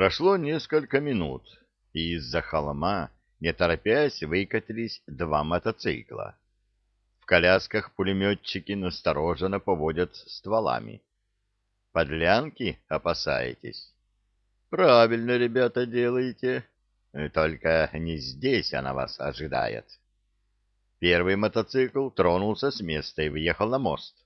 Прошло несколько минут, и из-за холма, не торопясь, выкатились два мотоцикла. В колясках пулеметчики настороженно поводят стволами. Подлянки опасаетесь? Правильно, ребята, делаете. Только не здесь она вас ожидает. Первый мотоцикл тронулся с места и въехал на мост.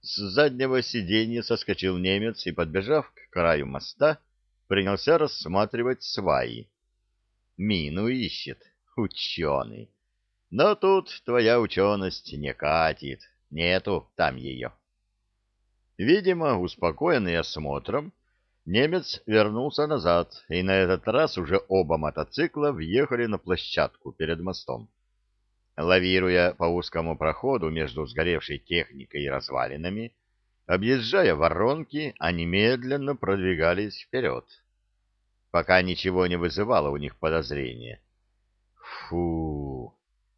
С заднего сиденья соскочил немец и, подбежав к краю моста, принялся рассматривать сваи. Мину ищет, ученый. Но тут твоя ученость не катит, нету там ее. Видимо, успокоенный осмотром, немец вернулся назад, и на этот раз уже оба мотоцикла въехали на площадку перед мостом. Лавируя по узкому проходу между сгоревшей техникой и развалинами, Объезжая воронки, они медленно продвигались вперед, пока ничего не вызывало у них подозрения. Фу!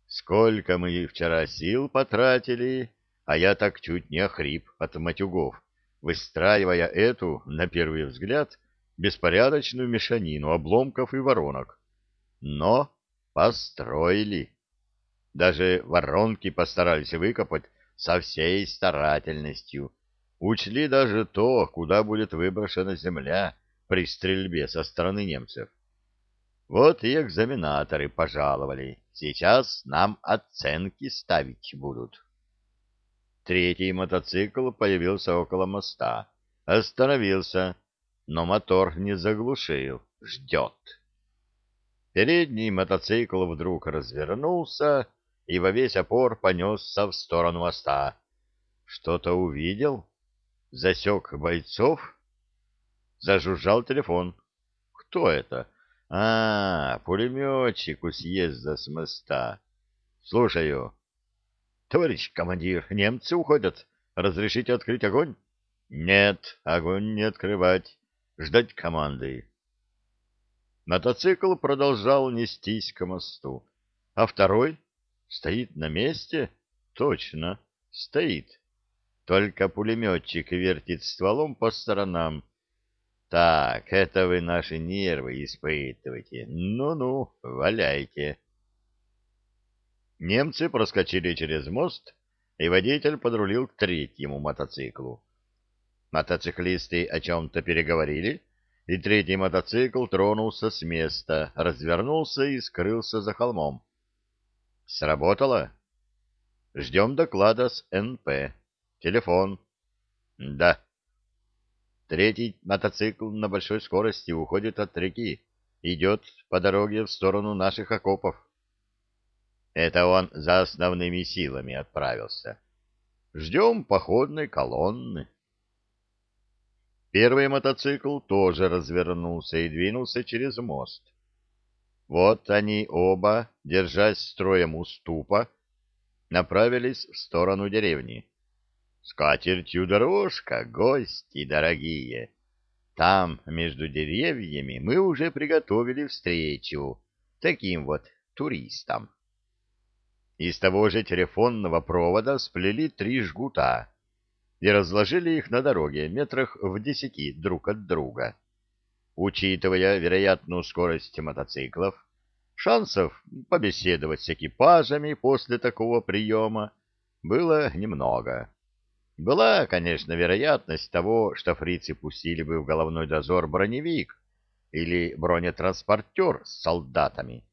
Сколько мы вчера сил потратили, а я так чуть не охрип от матюгов, выстраивая эту, на первый взгляд, беспорядочную мешанину обломков и воронок. Но построили. Даже воронки постарались выкопать со всей старательностью, Учли даже то, куда будет выброшена земля при стрельбе со стороны немцев. Вот и экзаменаторы пожаловали. Сейчас нам оценки ставить будут. Третий мотоцикл появился около моста. Остановился, но мотор не заглушил. Ждет. Передний мотоцикл вдруг развернулся и во весь опор понесся в сторону моста. Что-то увидел? Засек бойцов? Зажужжал телефон. Кто это? А, пулеметчик у съезда с моста. Слушаю. Товарищ командир, немцы уходят. Разрешите открыть огонь? Нет, огонь не открывать. Ждать команды. Мотоцикл продолжал нестись к мосту. А второй стоит на месте? Точно, стоит. Только пулеметчик вертит стволом по сторонам. Так, это вы наши нервы испытываете. Ну-ну, валяйте. Немцы проскочили через мост, и водитель подрулил к третьему мотоциклу. Мотоциклисты о чем-то переговорили, и третий мотоцикл тронулся с места, развернулся и скрылся за холмом. Сработало? Ждем доклада с НП. Телефон. Да. Третий мотоцикл на большой скорости уходит от реки. Идет по дороге в сторону наших окопов. Это он за основными силами отправился. Ждем походной колонны. Первый мотоцикл тоже развернулся и двинулся через мост. Вот они оба, держась строем уступа, направились в сторону деревни. С дорожка, гости дорогие. Там, между деревьями, мы уже приготовили встречу таким вот туристам. Из того же телефонного провода сплели три жгута и разложили их на дороге метрах в десяти друг от друга. Учитывая вероятную скорость мотоциклов, шансов побеседовать с экипажами после такого приема было немного. Была, конечно, вероятность того, что фрицы пустили бы в головной дозор броневик или бронетранспортер с солдатами.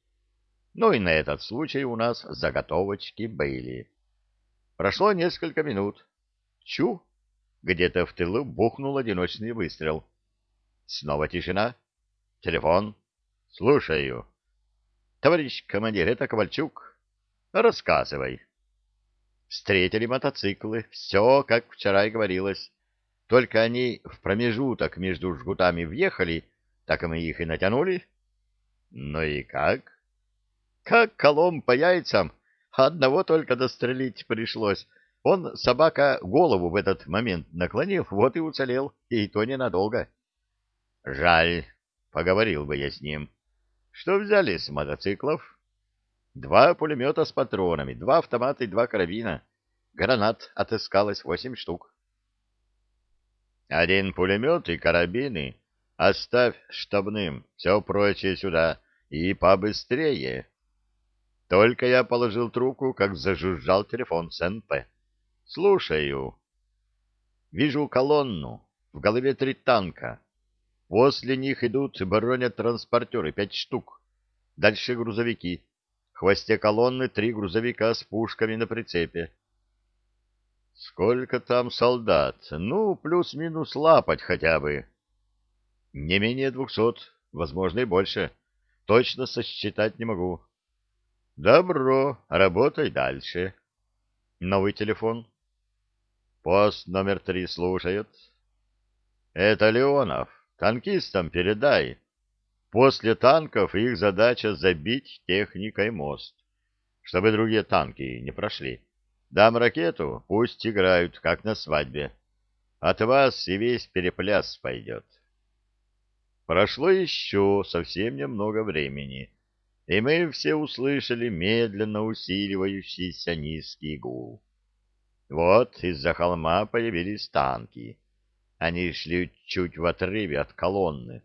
Но и на этот случай у нас заготовочки были. Прошло несколько минут. Чу! Где-то в тылу бухнул одиночный выстрел. Снова тишина. Телефон. Слушаю. Товарищ командир, это Ковальчук. Рассказывай. Встретили мотоциклы, все, как вчера и говорилось. Только они в промежуток между жгутами въехали, так и мы их и натянули. Ну и как? Как колом по яйцам, одного только дострелить пришлось. Он, собака, голову в этот момент наклонил, вот и уцелел, и то ненадолго. Жаль, поговорил бы я с ним. Что взяли с мотоциклов? Два пулемета с патронами, два автомата и два карабина. Гранат отыскалось восемь штук. Один пулемет и карабины Оставь штабным, все прочее сюда, и побыстрее. Только я положил трубку, как зажужжал телефон СНП. Слушаю. Вижу колонну, в голове три танка. После них идут бронетранспортеры, пять штук. Дальше грузовики. Хвосте колонны три грузовика с пушками на прицепе. Сколько там солдат? Ну, плюс-минус лапать хотя бы. Не менее двухсот, возможно, и больше. Точно сосчитать не могу. Добро, работай дальше. Новый телефон. Пост номер три слушает. Это Леонов. Танкистам передай. После танков их задача забить техникой мост, чтобы другие танки не прошли. Дам ракету, пусть играют, как на свадьбе. От вас и весь перепляс пойдет. Прошло еще совсем немного времени, и мы все услышали медленно усиливающийся низкий гул. Вот из-за холма появились танки. Они шли чуть в отрыве от колонны.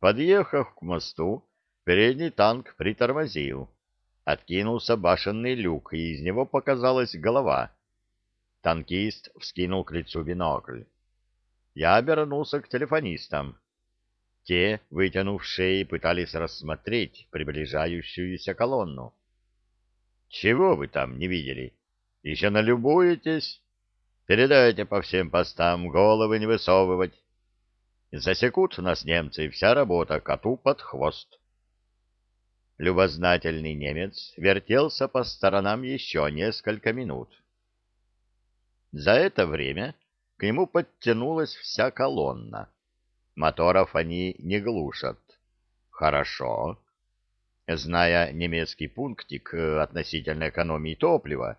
Подъехав к мосту, передний танк притормозил. Откинулся башенный люк, и из него показалась голова. Танкист вскинул к лицу бинокль. Я обернулся к телефонистам. Те, вытянув шеи, пытались рассмотреть приближающуюся колонну. — Чего вы там не видели? Еще налюбуетесь? Передайте по всем постам, головы не высовывать. Засекут нас немцы, вся работа коту под хвост. Любознательный немец вертелся по сторонам еще несколько минут. За это время к нему подтянулась вся колонна. Моторов они не глушат. Хорошо. Зная немецкий пунктик относительно экономии топлива,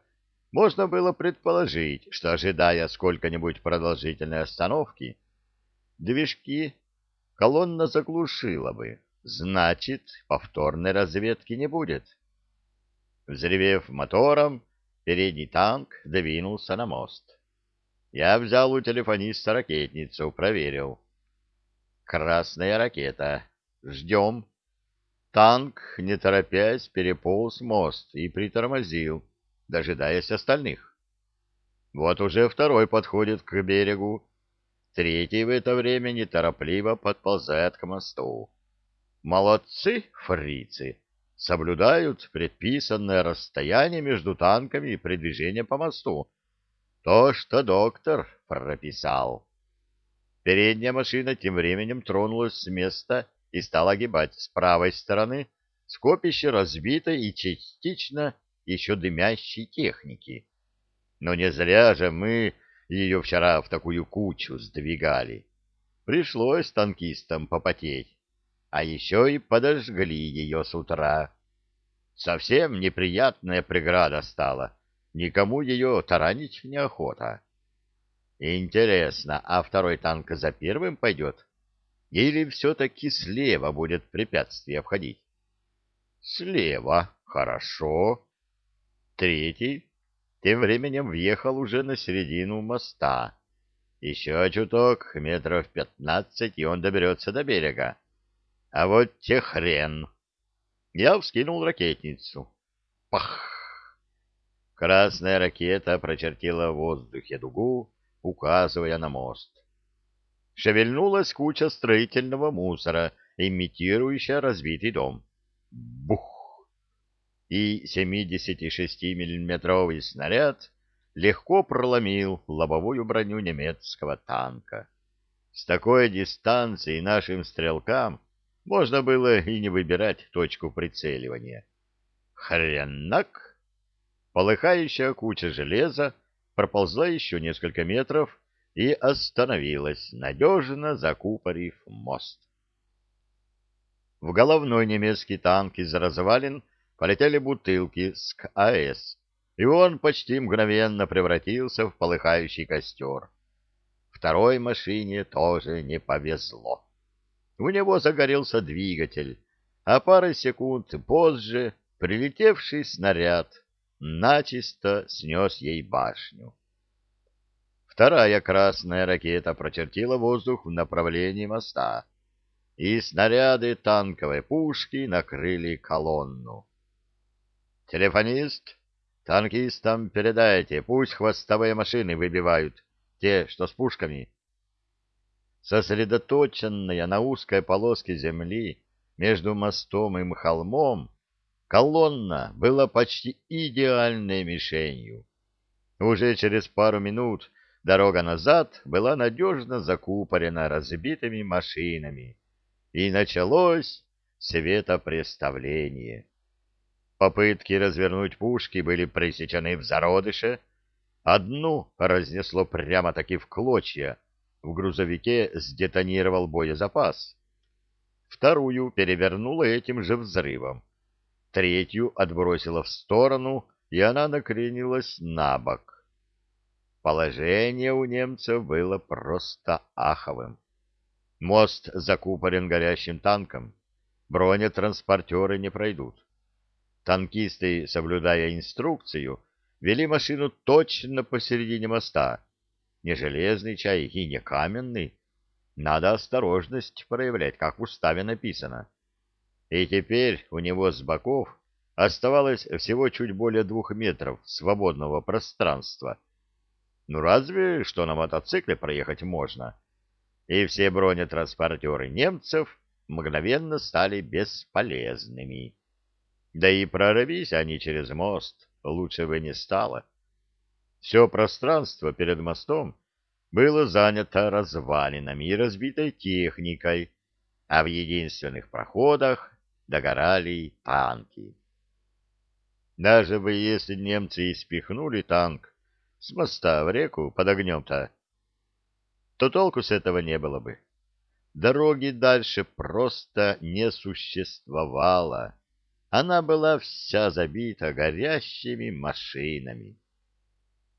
можно было предположить, что, ожидая сколько-нибудь продолжительной остановки, движки колонна заглушила бы. Значит, повторной разведки не будет. Взревев мотором, передний танк двинулся на мост. Я взял у телефониста ракетницу, проверил. Красная ракета. Ждем. Танк, не торопясь, переполз мост и притормозил, дожидаясь остальных. Вот уже второй подходит к берегу, Третий в это время неторопливо подползает к мосту. Молодцы, фрицы! Соблюдают предписанное расстояние между танками и передвижение по мосту. То, что доктор прописал. Передняя машина тем временем тронулась с места и стала огибать с правой стороны скопище разбитой и частично еще дымящей техники. Но не зря же мы ее вчера в такую кучу сдвигали. Пришлось танкистам попотеть, а еще и подожгли ее с утра. Совсем неприятная преграда стала, никому ее таранить неохота. Интересно, а второй танк за первым пойдет? Или все-таки слева будет препятствие обходить? Слева, хорошо. Третий тем временем въехал уже на середину моста. Еще чуток, метров пятнадцать, и он доберется до берега. А вот те хрен. Я вскинул ракетницу. Пах! Красная ракета прочертила в воздухе дугу, указывая на мост. Шевельнулась куча строительного мусора, имитирующая разбитый дом. Бух! И 76-миллиметровый снаряд легко проломил лобовую броню немецкого танка. С такой дистанции нашим стрелкам можно было и не выбирать точку прицеливания. Хренак! Полыхающая куча железа проползла еще несколько метров и остановилась, надежно закупорив мост. В головной немецкий танк из развалин полетели бутылки с КАЭС, и он почти мгновенно превратился в полыхающий костер. Второй машине тоже не повезло. У него загорелся двигатель, а пары секунд позже прилетевший снаряд начисто снес ей башню. Вторая красная ракета прочертила воздух в направлении моста — и снаряды танковой пушки накрыли колонну. «Телефонист, танкистам передайте, пусть хвостовые машины выбивают, те, что с пушками». Сосредоточенная на узкой полоске земли между мостом и холмом, колонна была почти идеальной мишенью. Уже через пару минут дорога назад была надежно закупорена разбитыми машинами, и началось светопреставление. Попытки развернуть пушки были пресечены в зародыше, одну разнесло прямо-таки в клочья, в грузовике сдетонировал боезапас, вторую перевернуло этим же взрывом, третью отбросило в сторону, и она накренилась на бок. Положение у немцев было просто аховым. Мост закупорен горящим танком, бронетранспортеры не пройдут. Танкисты, соблюдая инструкцию, вели машину точно посередине моста. Не железный чай и не каменный. Надо осторожность проявлять, как в уставе написано. И теперь у него с боков оставалось всего чуть более двух метров свободного пространства. Ну разве что на мотоцикле проехать можно и все бронетранспортеры немцев мгновенно стали бесполезными. Да и прорвись они через мост, лучше бы не стало. Все пространство перед мостом было занято развалинами и разбитой техникой, а в единственных проходах догорали танки. Даже бы если немцы и спихнули танк с моста в реку под огнем-то, то толку с этого не было бы. Дороги дальше просто не существовало. Она была вся забита горящими машинами.